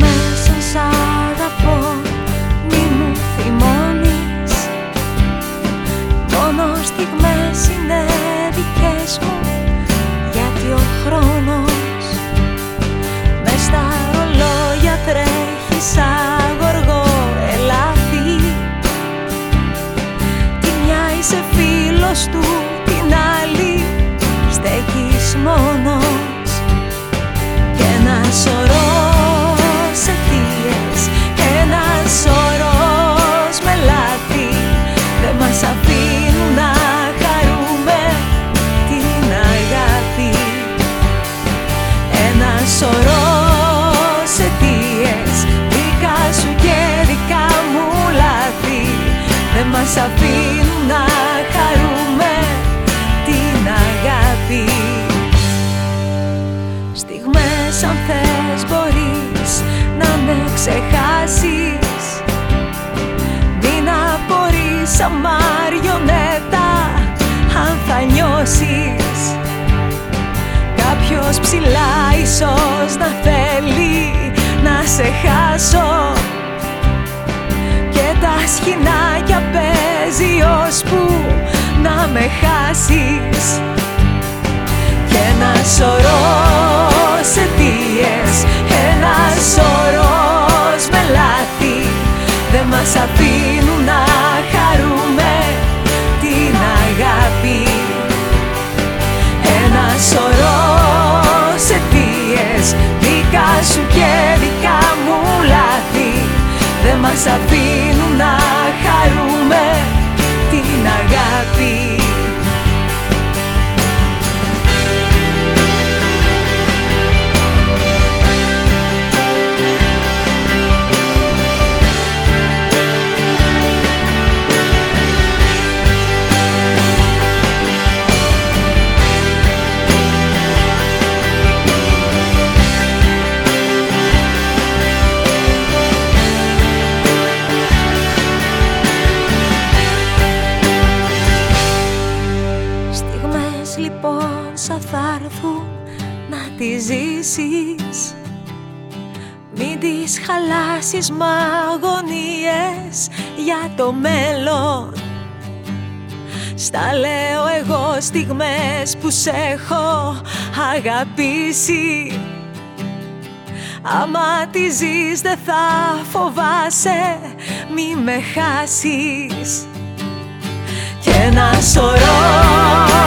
μέσα σ' αγαπώ Μη μου θυμώνεις Μόνο στιγμές είναι δικές μου Γιατί ο χρόνος μες στα ρολόγια τρέχει σαν γοργό ελάφι. Τη μια είσαι φίλος του την άλλη στέκεις μόνος. Και να σωρώ μας αφήνουν να χαρούμε την αγάπη. Στιγμές αν θες μπορείς να με ξεχάσεις. Μην απορείς σαν μαριονέτα αν θα νιώσεις. Κάποιος ψηλά ίσως να θέλει να σε χάσω με χάσεις. Και ένα σωρό αιτίες, ένα σωρός με λάθη. Δεν μας αφήνουν να χαρούμε την αγάπη. Ένα σωρός αιτίες, δικά σου και δικά μου λάθη. Δεν μας αφήνουν λοιπόν σαν θα έρθουν να τις ζήσεις. Μην τις χαλάσεις μ' αγωνίες για το μέλλον. Στα λέω εγώ στιγμές που σε έχω αγαπήσει. Άμα τη ζεις δεν θα φοβάσαι μη με χάσεις. Και ένα σωρό